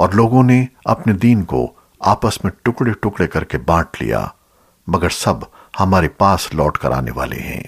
اور لوگوں نے اپنے دین کو آپس میں ٹکڑے ٹکڑے کر کے بانٹ لیا، مگر سب ہمارے پاس لوٹ کر آنے والے ہیں۔